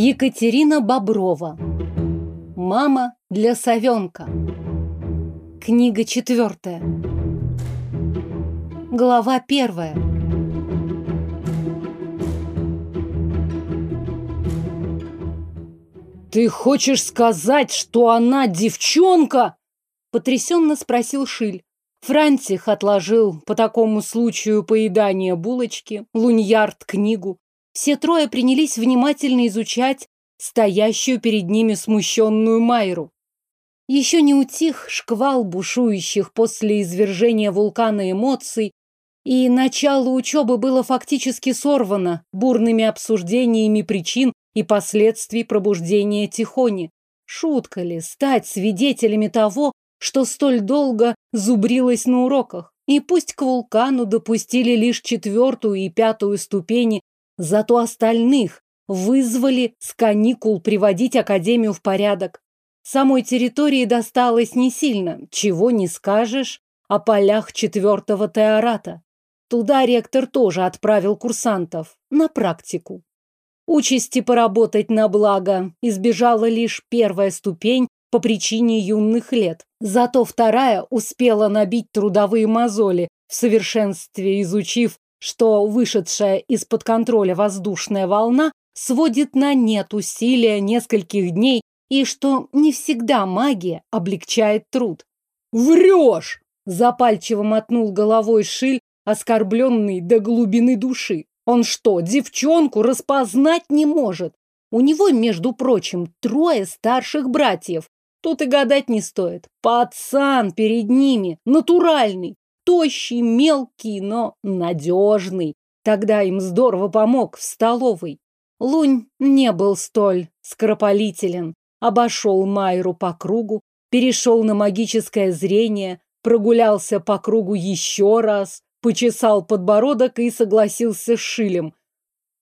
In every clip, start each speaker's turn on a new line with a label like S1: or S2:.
S1: Екатерина Боброва. Мама для совенка. Книга четвертая. Глава первая.
S2: «Ты хочешь сказать, что она девчонка?»
S1: Потрясенно спросил Шиль. Франтих отложил по такому случаю поедание булочки, луньярд книгу. Все трое принялись внимательно изучать стоящую перед ними смущенную Майру. Еще не утих шквал бушующих после извержения вулкана эмоций, и начало учебы было фактически сорвано бурными обсуждениями причин и последствий пробуждения Тихони. Шутка ли стать свидетелями того, что столь долго зубрилось на уроках. И пусть к вулкану допустили лишь четвертую и пятую ступени, зато остальных вызвали с каникул приводить Академию в порядок. Самой территории досталось не сильно, чего не скажешь о полях четвертого теората. Туда ректор тоже отправил курсантов на практику. Участи поработать на благо избежала лишь первая ступень по причине юных лет. Зато вторая успела набить трудовые мозоли, в совершенстве изучив, что вышедшая из-под контроля воздушная волна сводит на нет усилия нескольких дней и что не всегда магия облегчает труд.
S2: «Врешь!»
S1: – запальчиво мотнул головой Шиль, оскорбленный до глубины души. Он что, девчонку распознать не может? У него, между прочим, трое старших братьев, Тут и гадать не стоит. Пацан перед ними, натуральный, тощий, мелкий, но надежный. Тогда им здорово помог в столовой. Лунь не был столь скоропалителен. Обошел Майру по кругу, перешел на магическое зрение, прогулялся по кругу еще раз, почесал подбородок и согласился с Шилем.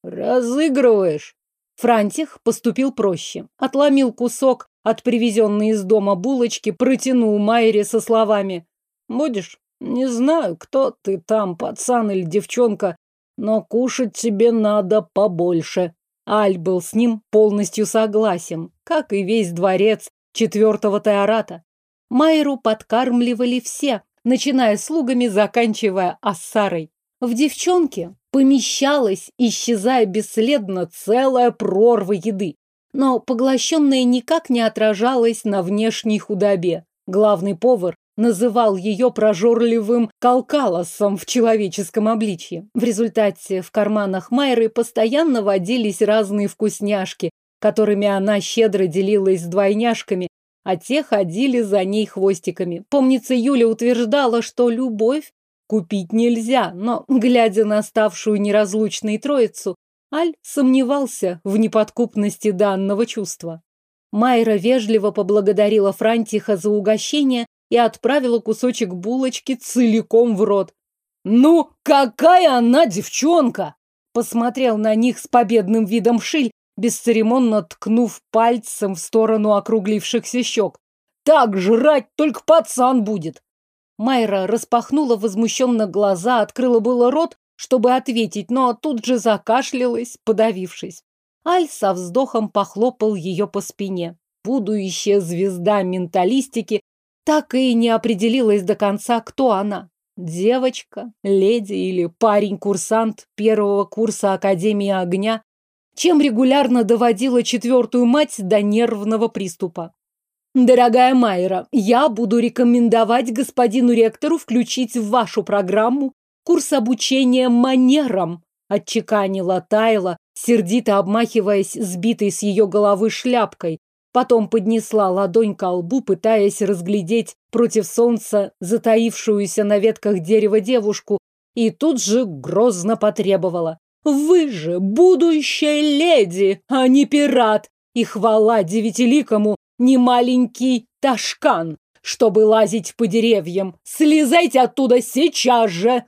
S1: «Разыгрываешь?» Франтих поступил проще. Отломил кусок от привезенной из дома булочки, протянул Майре со словами «Будешь? Не знаю, кто ты там, пацан или девчонка, но кушать тебе надо побольше». Аль был с ним полностью согласен, как и весь дворец четвертого теората. Майру подкармливали все, начиная слугами, заканчивая ассарой. В девчонке помещалась, исчезая бесследно, целая прорва еды но поглощенное никак не отражалось на внешней худобе. Главный повар называл ее прожорливым калкалосом в человеческом обличье. В результате в карманах Майры постоянно водились разные вкусняшки, которыми она щедро делилась с двойняшками, а те ходили за ней хвостиками. Помнится, Юля утверждала, что любовь купить нельзя, но, глядя на ставшую неразлучной троицу, Аль сомневался в неподкупности данного чувства. Майра вежливо поблагодарила Франтиха за угощение и отправила кусочек булочки целиком в рот. «Ну, какая она девчонка!» Посмотрел на них с победным видом Шиль, бесцеремонно ткнув пальцем в сторону округлившихся щек. «Так жрать только пацан будет!» Майра распахнула возмущенно глаза, открыла было рот, чтобы ответить, но тут же закашлялась, подавившись. Аль со вздохом похлопал ее по спине. Будущая звезда менталистики так и не определилась до конца, кто она. Девочка, леди или парень-курсант первого курса Академии огня, чем регулярно доводила четвертую мать до нервного приступа. Дорогая Майра, я буду рекомендовать господину ректору включить в вашу программу Курс обучения манерам, отчеканила Тайла, сердито обмахиваясь сбитой с ее головы шляпкой. Потом поднесла ладонь к лбу, пытаясь разглядеть против солнца затаившуюся на ветках дерева девушку, и тут же грозно потребовала. «Вы же будущая леди, а не пират, и хвала девятиликому не маленький ташкан, чтобы лазить по деревьям. Слезайте оттуда сейчас же!»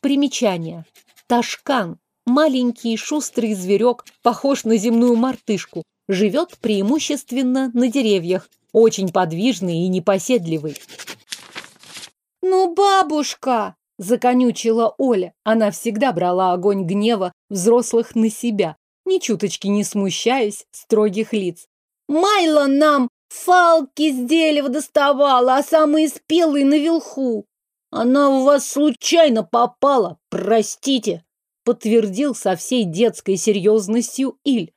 S1: Примечание. Ташкан. Маленький шустрый зверек, похож на земную мартышку. Живет преимущественно на деревьях. Очень подвижный и непоседливый. «Ну, бабушка!» – законючила Оля. Она всегда брала огонь гнева взрослых на себя. ни чуточки не смущаясь строгих лиц.
S2: «Майла нам фалки с дерева доставала, а самые спелые на вилху. Она у вас случайно попала, простите», подтвердил со всей детской серьезностью Иль.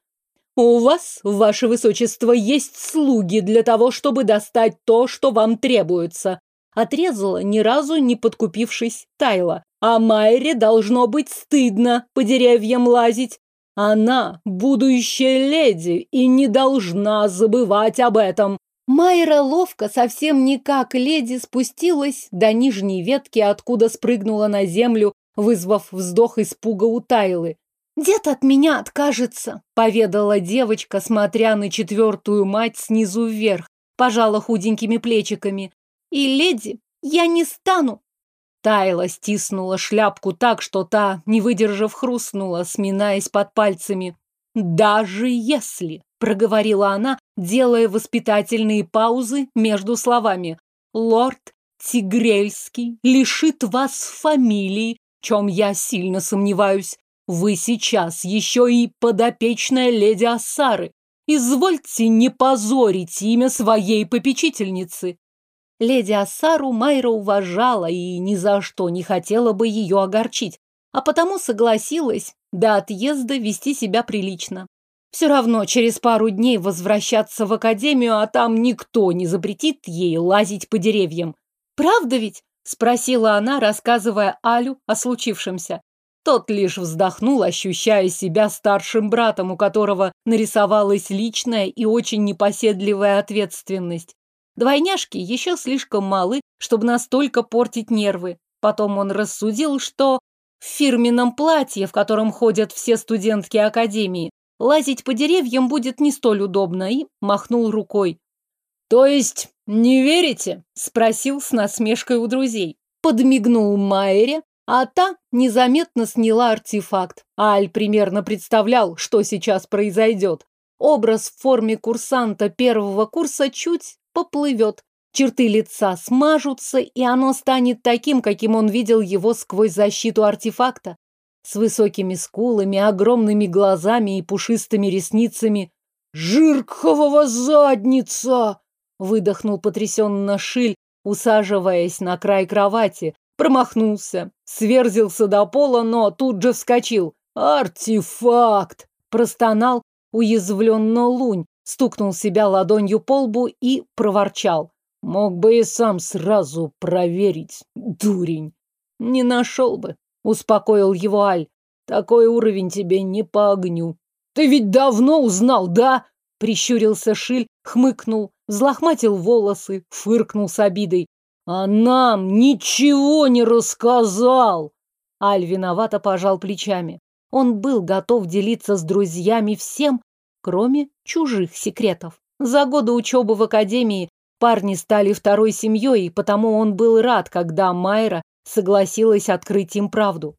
S1: «У вас, ваше высочество, есть слуги для того, чтобы достать то, что вам требуется», отрезала, ни разу не подкупившись Тайла. «А Майре должно быть стыдно по деревьям лазить. Она будущая леди и не должна забывать об этом».
S2: Майра ловко, совсем не как леди, спустилась до нижней ветки, откуда спрыгнула на землю, вызвав вздох испуга у Тайлы. «Дед от меня откажется», — поведала девочка, смотря на четвертую мать снизу вверх, пожала худенькими плечиками. «И леди я не стану».
S1: Тайла стиснула шляпку так, что та, не выдержав, хрустнула, сминаясь под пальцами. «Даже если», — проговорила она, делая воспитательные паузы между словами, «лорд Тигрельский лишит вас фамилии, чем я сильно сомневаюсь. Вы сейчас еще и подопечная леди Ассары. Извольте не позорить имя своей попечительницы. Леди Ассару Майра уважала и ни за что не хотела бы ее огорчить, а потому согласилась до отъезда вести себя прилично. Все равно через пару дней возвращаться в академию, а там никто не запретит ей лазить по деревьям. Правда ведь? Спросила она, рассказывая Алю о случившемся. Тот лишь вздохнул, ощущая себя старшим братом, у которого нарисовалась личная и очень непоседливая ответственность. Двойняшки еще слишком малы, чтобы настолько портить нервы. Потом он рассудил, что в фирменном платье, в котором ходят все студентки академии, лазить по деревьям будет не столь удобно, и махнул рукой. «То есть не верите?» – спросил с насмешкой у друзей. Подмигнул Майере, а та незаметно сняла артефакт. Аль примерно представлял, что сейчас произойдет. Образ в форме курсанта первого курса чуть поплывет. Черты лица смажутся, и оно станет таким, каким он видел его сквозь защиту артефакта. С высокими скулами, огромными глазами и пушистыми ресницами. «Жиркового задница!» Выдохнул потрясенно Шиль, усаживаясь на край кровати. Промахнулся, сверзился до пола, но тут же вскочил. «Артефакт!» Простонал уязвленно лунь, стукнул себя ладонью по лбу и проворчал. «Мог бы и сам сразу проверить, дурень!» «Не нашел бы», — успокоил его Аль. «Такой уровень тебе не по огню». «Ты ведь давно узнал, да?» Прищурился Шиль, хмыкнул, взлохматил волосы, фыркнул с обидой. «А нам ничего не рассказал!» Аль виновато пожал плечами. Он был готов делиться с друзьями всем, кроме чужих секретов. За годы учебы в академии парни стали второй семьей, и потому он был рад, когда Майра согласилась открыть им правду.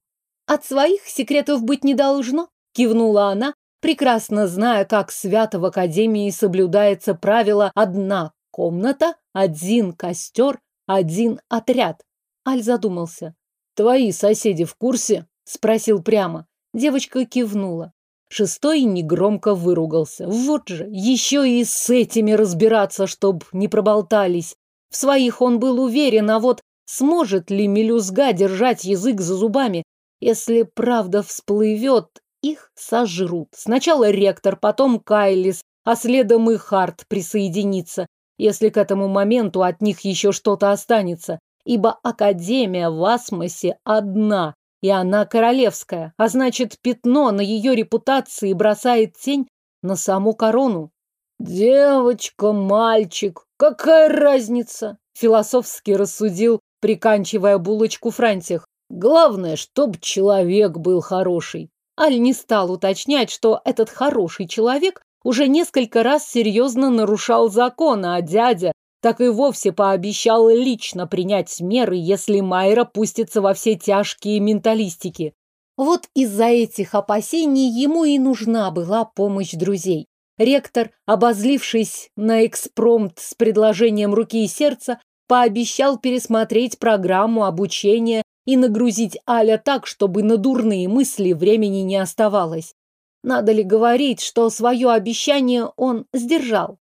S1: «От своих секретов быть не должно», — кивнула она, прекрасно зная, как свято в академии соблюдается правило «одна комната, один костер, один отряд». Аль задумался. «Твои соседи в курсе?» — спросил прямо. Девочка кивнула. Шестой негромко выругался. Вот же, еще и с этими разбираться, чтоб не проболтались. В своих он был уверен, а вот сможет ли мелюзга держать язык за зубами? Если правда всплывет, их сожрут. Сначала ректор, потом Кайлис, а следом и Харт присоединится, если к этому моменту от них еще что-то останется. Ибо Академия в Асмосе одна, и она королевская, а значит, пятно на ее репутации бросает тень на саму корону. «Девочка, мальчик, какая разница?» философски рассудил, приканчивая булочку Франтих. «Главное, чтоб человек был хороший. Аль не стал уточнять, что этот хороший человек уже несколько раз серьезно нарушал закон, а дядя так и вовсе пообещал лично принять меры, если Майра пустится во все тяжкие менталистики. Вот из-за этих опасений ему и нужна была помощь друзей. Ректор, обозлившись на экспромт с предложением руки и сердца, пообещал пересмотреть программу обучения и нагрузить Аля так, чтобы на дурные мысли времени не оставалось.
S2: Надо ли говорить, что свое обещание он сдержал?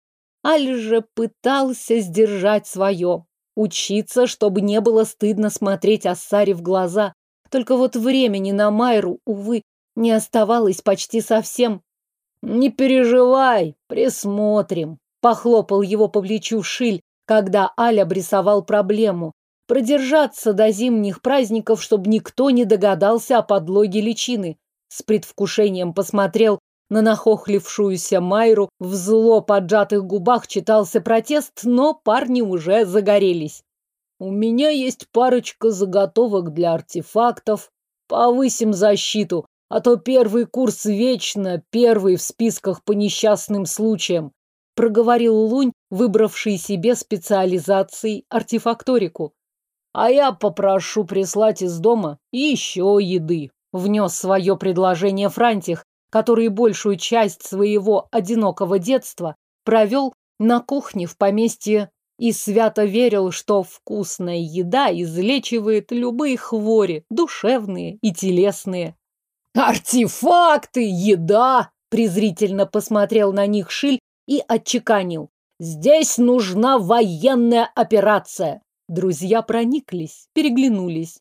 S2: Аль же пытался сдержать свое. Учиться, чтобы не было стыдно смотреть Ассаре в глаза. Только вот времени на Майру, увы, не оставалось почти совсем. «Не переживай, присмотрим», — похлопал его по плечу Шиль, когда Аль обрисовал проблему. Продержаться до зимних праздников, чтобы никто не догадался о подлоге личины. С предвкушением посмотрел на нахохлившуюся Майру, в зло поджатых губах читался протест, но парни уже загорелись. «У меня есть парочка заготовок для артефактов. Повысим защиту, а то первый курс вечно первый в списках по несчастным случаям», проговорил Лунь, выбравший себе специализацией артефакторику. «А я попрошу прислать из дома еще еды», внес свое предложение Франтих, который большую часть своего одинокого детства провел на кухне в поместье и свято верил, что вкусная еда излечивает любые хвори, душевные и телесные. «Артефакты! Еда!» – презрительно посмотрел на них Шиль и отчеканил. «Здесь нужна военная операция!» Друзья прониклись, переглянулись.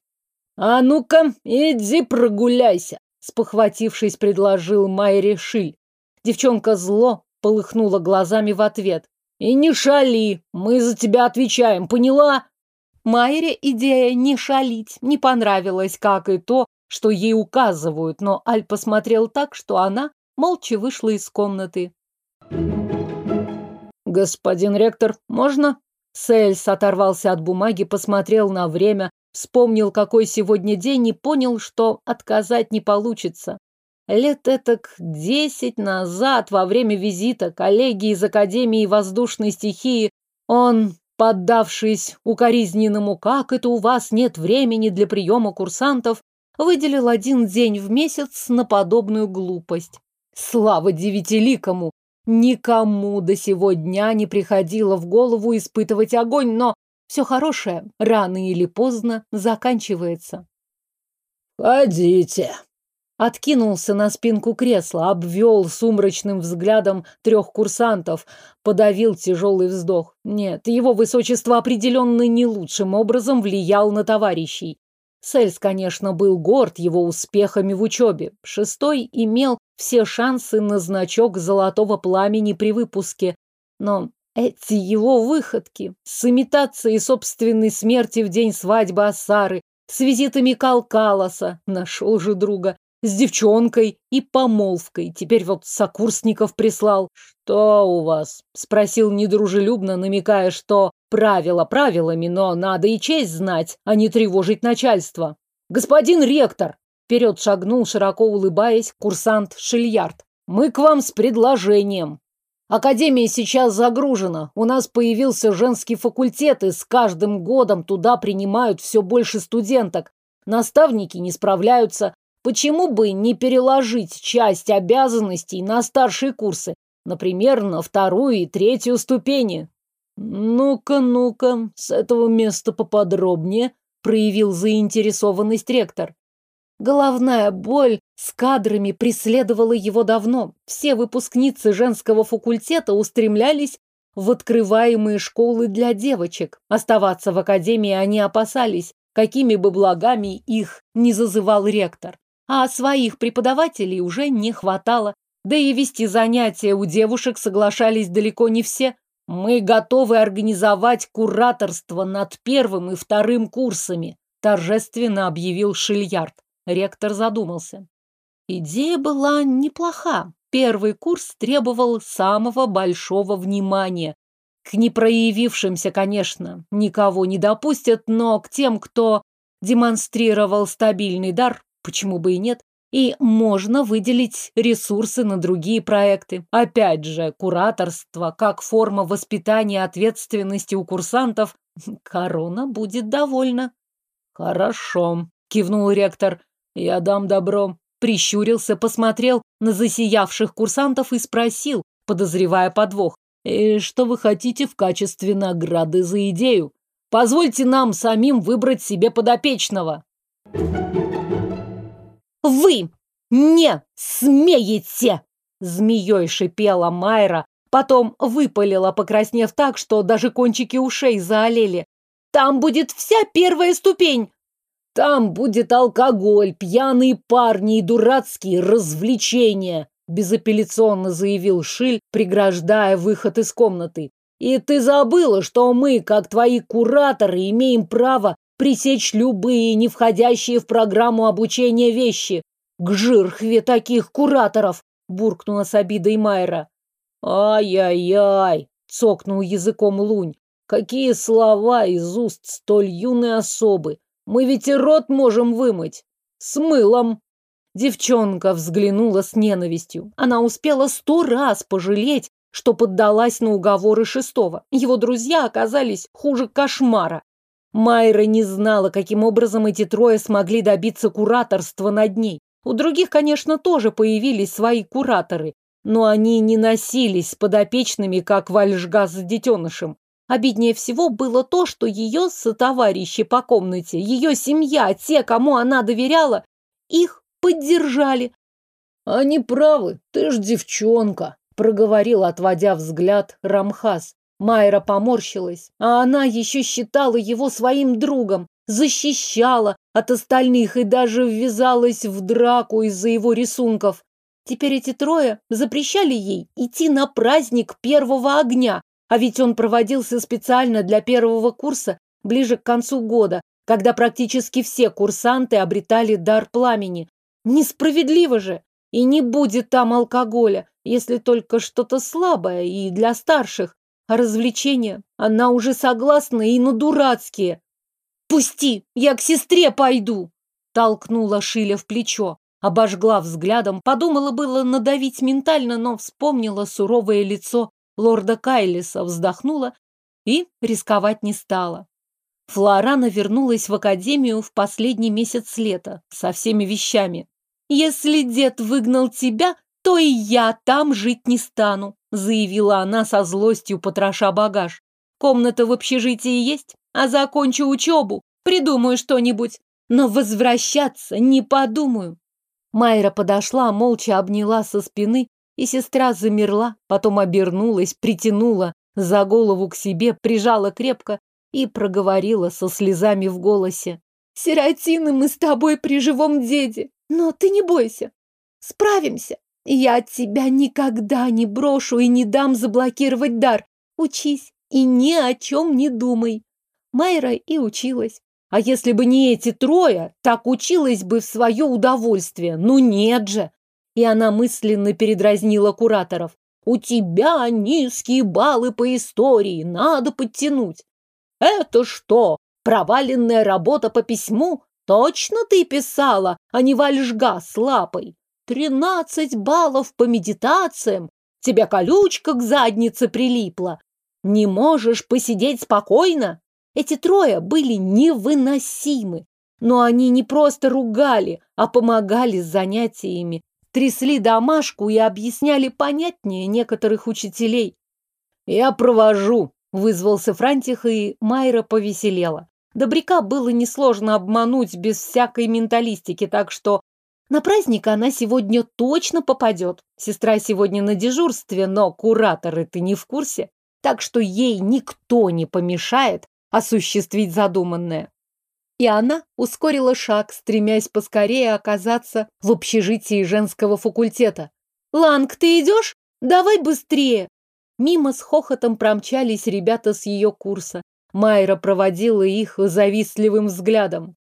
S2: «А ну-ка, иди прогуляйся!» спохватившись, предложил Майре Шиль. Девчонка зло полыхнула глазами в ответ. «И не шали, мы за тебя отвечаем, поняла?» Майре идея не шалить не понравилась, как и то, что ей указывают, но Аль посмотрел так, что она молча вышла из комнаты. «Господин ректор, можно?» Сельс оторвался от бумаги, посмотрел на время, Вспомнил, какой сегодня день, и понял, что отказать не получится. Лет этак десять назад, во время визита коллеги из Академии воздушной стихии, он, поддавшись укоризненному «как это у вас нет времени для приема курсантов», выделил один день в месяц на подобную глупость. Слава девятиликому! Никому до сего дня не приходило в голову испытывать огонь, но все хорошее рано или поздно заканчивается.
S1: «Ходите!»
S2: Откинулся на спинку кресла, обвел сумрачным взглядом трех курсантов, подавил тяжелый вздох. Нет, его высочество определенно не лучшим образом влиял на товарищей. Сельс, конечно, был горд его успехами в учебе. Шестой имел все шансы на значок золотого пламени при выпуске, но эти его выходки с имитацией собственной смерти в день свадьбы Асары, с визитами Калкалоса, нашел же друга, с девчонкой и помолвкой. Теперь вот сокурсников прислал. «Что у вас?» — спросил недружелюбно, намекая, что правила правилами, но надо и честь знать, а не тревожить начальство. «Господин ректор!» — вперед шагнул, широко улыбаясь, курсант Шильярд. «Мы к вам с предложением». Академия сейчас загружена. У нас появился женский факультет, и с каждым годом туда принимают все больше студенток. Наставники не справляются. Почему бы не переложить часть обязанностей на старшие курсы? Например, на вторую и третью ступени. Ну-ка, ну-ка, с этого места поподробнее, проявил заинтересованность ректор. Головная боль с кадрами преследовала его давно. Все выпускницы женского факультета устремлялись в открываемые школы для девочек. Оставаться в академии они опасались, какими бы благами их не зазывал ректор. А своих преподавателей уже не хватало. Да и вести занятия у девушек соглашались далеко не все. Мы готовы организовать кураторство над первым и вторым курсами, торжественно объявил Шильярд. Ректор задумался. Идея была неплоха. Первый курс требовал самого большого внимания. К непроявившимся, конечно, никого не допустят, но к тем, кто демонстрировал стабильный дар, почему бы и нет, и можно выделить ресурсы на другие проекты. Опять же, кураторство как форма воспитания ответственности у курсантов. Корона будет довольна. Хорошо, кивнул ректор. Я дам добро. Прищурился, посмотрел на засиявших курсантов и спросил, подозревая подвох. «И что вы хотите в качестве награды за идею? Позвольте нам самим выбрать себе подопечного». «Вы!»
S1: не смеете!» Змеей шипела Майра, потом выпалила, покраснев так, что даже кончики ушей заолели. «Там будет вся первая ступень!» «Там будет алкоголь, пьяные парни и дурацкие развлечения!» безапелляционно заявил Шиль, преграждая выход из комнаты. «И ты забыла, что мы, как твои кураторы, имеем право пресечь любые не входящие в программу обучения вещи. К жирхве таких кураторов!» буркнула с обидой Майра. «Ай-яй-яй!» — цокнул языком Лунь. «Какие слова из уст столь юной особы! Мы ведь и рот можем вымыть! С мылом!» Девчонка взглянула с ненавистью. Она успела сто раз пожалеть, что поддалась на уговоры шестого. Его друзья оказались хуже кошмара. Майра не знала, каким образом эти трое смогли добиться кураторства над ней. У других, конечно, тоже появились свои кураторы, но они не носились с подопечными, как вальжга с детенышем. Обиднее всего было то, что ее сотоварищи по комнате, ее семья, те, кому она доверяла, их поддержали. «Они правы, ты ж девчонка», — проговорил, отводя взгляд Рамхас. Майра поморщилась, а она еще считала его своим другом, защищала от остальных и даже ввязалась в драку из-за его рисунков. Теперь эти трое запрещали ей идти на праздник первого огня, а ведь он проводился специально для первого курса ближе к концу года, когда практически все курсанты обретали дар пламени. Несправедливо же! И не будет там алкоголя, если только что-то слабое и для старших. А развлечения она уже согласна и на дурацкие. «Пусти, я к сестре пойду!» Толкнула Шиля в плечо, обожгла взглядом, подумала было надавить ментально, но вспомнила суровое лицо лорда Кайлиса, вздохнула и рисковать не стала. Флорана вернулась в академию в последний месяц лета со всеми вещами. «Если дед выгнал тебя, то и я там жить не стану», заявила она со злостью, потроша багаж. «Комната в общежитии есть? а закончу учебу, придумаю что-нибудь. Но возвращаться не подумаю. Майра подошла, молча обняла со спины, и сестра замерла, потом обернулась, притянула за голову к себе, прижала крепко и проговорила со слезами в голосе. «Сиротины мы с тобой при живом деде, но ты не бойся, справимся. Я тебя никогда не брошу и не дам заблокировать дар. Учись и ни о чем не думай. Майра и училась. А если бы не эти трое, так училась бы в свое удовольствие. Ну нет же. И она мысленно передразнила кураторов. У тебя низкие баллы по истории, надо подтянуть. Это что, проваленная работа по письму? Точно ты писала, а не вальжга с лапой? Тринадцать баллов по медитациям. Тебе колючка к заднице прилипла. Не можешь посидеть спокойно? Эти трое были невыносимы. Но они не просто ругали, а помогали с занятиями, трясли домашку и объясняли понятнее некоторых учителей. «Я провожу», — вызвался Франтих, и Майра повеселела. Добряка было несложно обмануть без всякой менталистики, так что на праздник она сегодня точно попадет. Сестра сегодня на дежурстве, но кураторы ты не в курсе, так что ей никто не помешает осуществить задуманное. И она ускорила шаг, стремясь поскорее оказаться в общежитии женского факультета. «Ланг, ты идешь? Давай быстрее!» Мимо с хохотом промчались ребята с ее курса. Майра проводила их завистливым взглядом.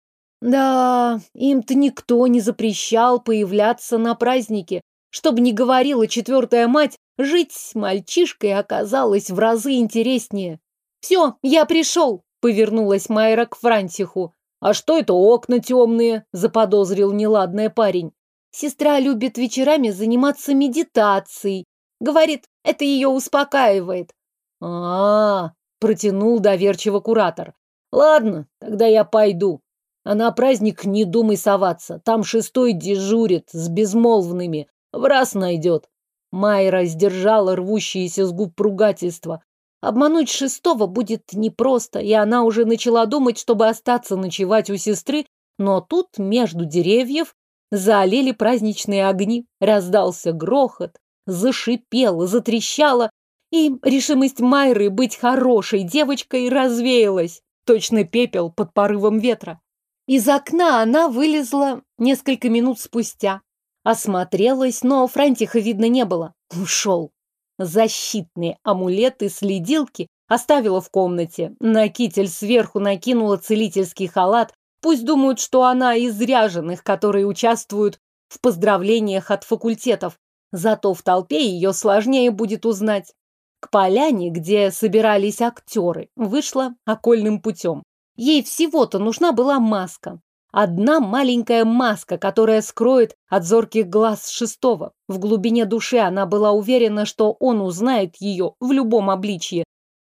S1: Да, им-то никто не запрещал появляться на празднике. Чтоб не говорила четвертая мать, жить с мальчишкой оказалось в разы интереснее. «Все, я пришел!» — повернулась Майра к Франтиху. «А что это окна темные?» — заподозрил неладный парень. «Сестра любит вечерами заниматься медитацией. Говорит, это ее успокаивает». А, -а, -а протянул доверчиво куратор. «Ладно, тогда я пойду. А на праздник не думай соваться. Там шестой дежурит с безмолвными. В раз найдет». Майра сдержала рвущиеся с губ ругательства. Обмануть шестого будет непросто, и она уже начала думать, чтобы остаться ночевать у сестры, но тут между деревьев заолели праздничные огни, раздался грохот, зашипело, затрещало, и решимость Майры быть хорошей девочкой развеялась, точно пепел под порывом ветра. Из окна она вылезла несколько минут спустя. Осмотрелась, но Франтиха видно не было. Ушел. Защитные амулеты-следилки оставила в комнате. На китель сверху накинула целительский халат. Пусть думают, что она из ряженых, которые участвуют в поздравлениях от факультетов. Зато в толпе ее сложнее будет узнать. К поляне, где собирались актеры, вышла окольным путем. Ей всего-то нужна была маска. Одна маленькая маска, которая скроет от зорких глаз шестого. В глубине души она была уверена, что он узнает ее в любом обличье.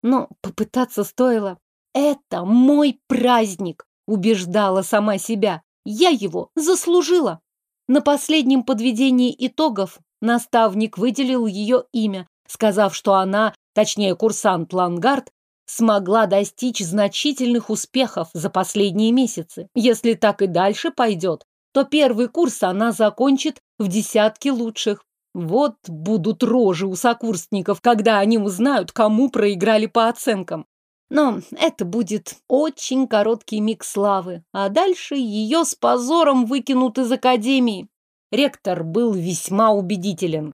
S1: Но попытаться стоило. «Это мой праздник!» – убеждала сама себя. «Я его заслужила!» На последнем подведении итогов наставник выделил ее имя, сказав, что она, точнее курсант Лангард, смогла достичь значительных успехов за последние месяцы. Если так и дальше пойдет, то первый курс она закончит в десятке лучших. Вот будут рожи у сокурсников, когда они узнают, кому проиграли по оценкам. Но это будет очень короткий миг славы, а дальше ее с позором выкинут из академии. Ректор был весьма убедителен.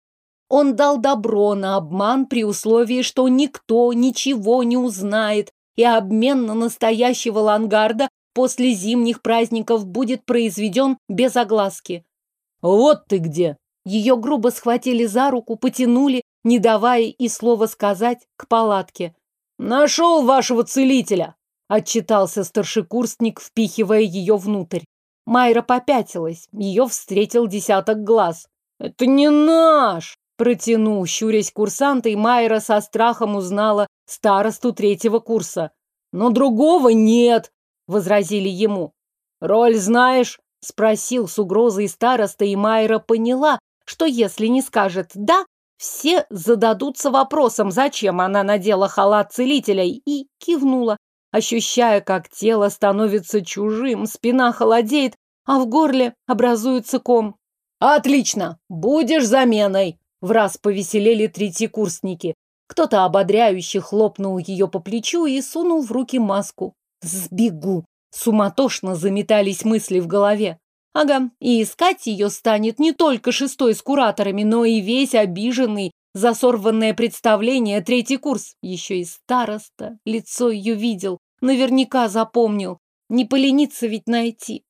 S1: Он дал добро на обман при условии, что никто ничего не узнает, и обмен на настоящего лангарда после зимних праздников будет произведен без огласки. «Вот ты где!» Ее грубо схватили за руку, потянули, не давая и слова сказать, к палатке. «Нашел вашего целителя!» — отчитался старшекурсник, впихивая ее внутрь. Майра попятилась, ее встретил десяток глаз. «Это не наш!» Протянул, щурясь курсанта, и Майра со страхом узнала старосту третьего курса. «Но другого нет!» — возразили ему. «Роль знаешь?» — спросил с угрозой староста, и Майра поняла, что если не скажет «да», все зададутся вопросом, зачем она надела халат целителя, и кивнула, ощущая, как тело становится чужим, спина холодеет, а в горле образуется ком. «Отлично! Будешь заменой!» В раз повеселели третьекурсники. Кто-то ободряюще хлопнул ее по плечу и сунул в руки маску. «Сбегу!» Суматошно заметались мысли в голове. Ага, и искать ее станет не только шестой с кураторами, но и весь обиженный за сорванное представление третий курс. Еще и староста. Лицо ее видел. Наверняка запомнил. Не полениться ведь найти.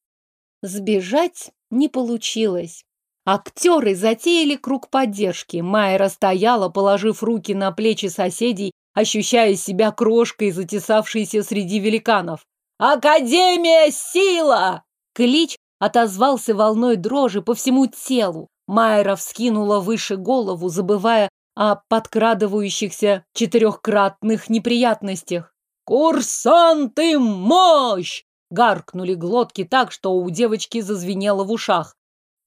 S1: Сбежать не получилось. Актеры затеяли круг поддержки. Майра стояла, положив руки на плечи соседей, ощущая себя крошкой, затесавшейся среди великанов. «Академия сила!» Клич отозвался волной дрожи по всему телу. Майра вскинула выше голову, забывая о подкрадывающихся четырехкратных неприятностях. «Курсанты, мощь!» Гаркнули глотки так, что у девочки зазвенело в ушах.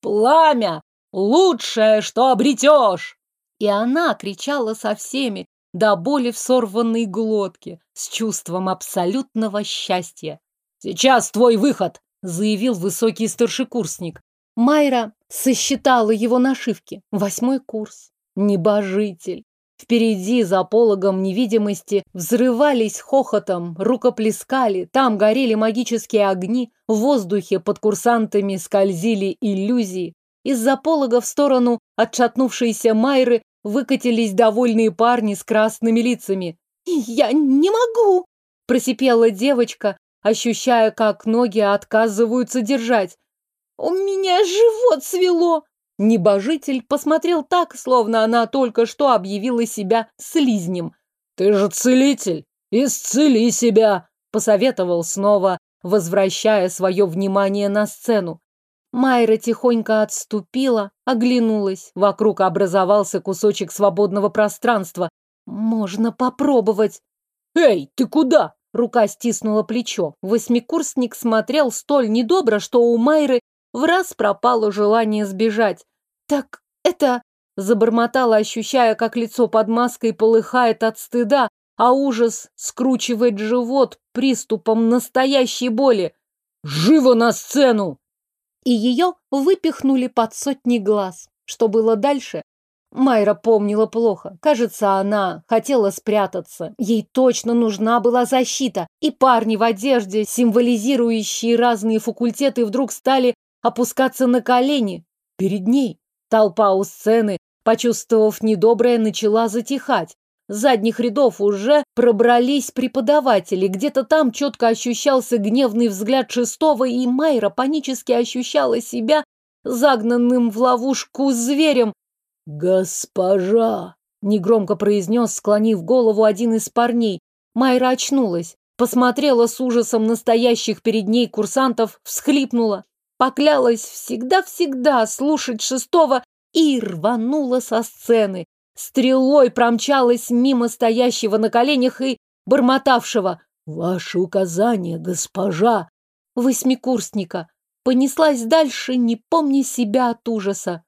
S1: Пламя! Лучшее, что обретешь!» И она кричала со всеми, до боли в сорванной глотке, с чувством абсолютного счастья. «Сейчас твой выход!» — заявил высокий старшекурсник. Майра сосчитала его нашивки. Восьмой курс. Небожитель. Впереди, за пологом невидимости, взрывались хохотом, рукоплескали, там горели магические огни, в воздухе под курсантами скользили иллюзии. Из-за полога в сторону отшатнувшейся Майры выкатились довольные парни с красными лицами. «Я не могу!» – просипела девочка, ощущая, как ноги отказываются держать. «У меня живот свело!» Небожитель посмотрел так, словно она только что объявила себя слизнем. «Ты же целитель! Исцели себя!» — посоветовал снова, возвращая свое внимание на сцену. Майра тихонько отступила, оглянулась. Вокруг образовался кусочек свободного пространства. «Можно попробовать!» «Эй, ты куда?» Рука стиснула плечо. Восьмикурсник смотрел столь недобро, что у Майры в раз пропало желание сбежать. «Так это...» — забормотала, ощущая, как лицо под маской полыхает от стыда, а ужас скручивает живот приступом настоящей боли. «Живо на сцену!»
S2: и ее выпихнули под сотни глаз. Что было дальше? Майра помнила плохо. Кажется, она хотела спрятаться. Ей точно нужна была защита. И парни в одежде, символизирующие разные факультеты, вдруг стали опускаться на колени перед ней. Толпа у сцены, почувствовав недоброе, начала затихать. С задних рядов уже пробрались преподаватели. Где-то там четко ощущался гневный взгляд шестого, и Майра панически ощущала себя загнанным в ловушку зверем. «Госпожа!» — негромко произнес, склонив голову один из парней. Майра очнулась, посмотрела с ужасом настоящих перед ней курсантов, всхлипнула, поклялась всегда-всегда слушать шестого и рванула со сцены стрелой промчалась мимо стоящего на коленях и бормотавшего «Ваши указания, госпожа!» восьмикурсника. Понеслась дальше, не помня себя от ужаса.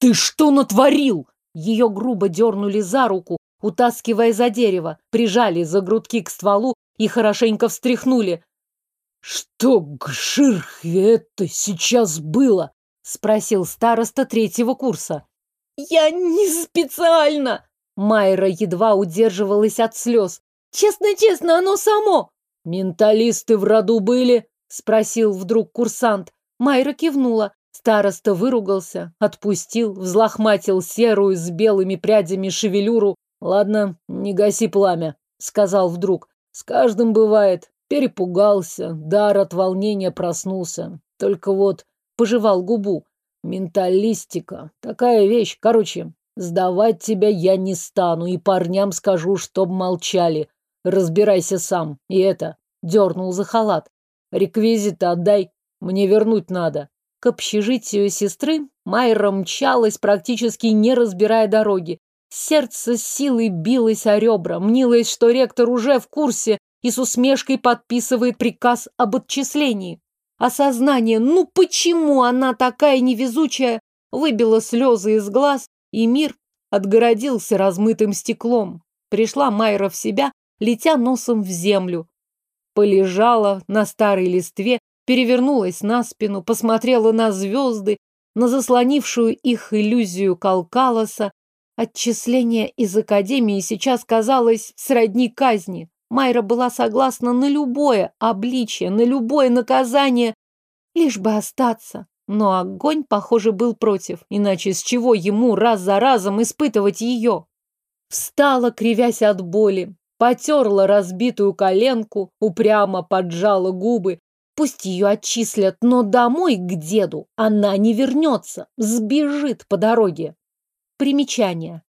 S2: «Ты что натворил?» Ее грубо дернули за руку, утаскивая за дерево, прижали за грудки к стволу и хорошенько встряхнули. «Что, Гширхе, это сейчас было?» — спросил староста третьего курса. «Я не специально!» Майра едва удерживалась от слез. «Честно-честно, оно само!» «Менталисты в роду были?» Спросил вдруг курсант. Майра кивнула. Староста выругался, отпустил, взлохматил серую с белыми прядями шевелюру. «Ладно, не гаси пламя», — сказал вдруг. «С каждым бывает. Перепугался, дар от волнения проснулся. Только вот пожевал губу. Менталистика. Такая вещь. Короче, сдавать тебя я не стану, и парням скажу, чтоб молчали. Разбирайся сам. И это. Дернул за халат. Реквизиты отдай. Мне вернуть надо. К общежитию сестры Майра мчалась, практически не разбирая дороги. Сердце силой билось о ребра, мнилось, что ректор уже в курсе и с усмешкой подписывает приказ об отчислении. Осознание, ну почему она такая невезучая, выбило слезы из глаз, и мир отгородился размытым стеклом. Пришла Майра в себя, летя носом в землю. Полежала на старой листве, перевернулась на спину, посмотрела на звезды, на заслонившую их иллюзию Калкалоса. Отчисление из академии сейчас казалось сродни казни. Майра была согласна на любое обличие, на любое наказание, лишь бы остаться. Но огонь, похоже, был против, иначе с чего ему раз за разом испытывать ее? Встала, кривясь от боли, потерла разбитую коленку, упрямо поджала губы. Пусть ее отчислят, но домой к деду она не вернется, сбежит по дороге. Примечание.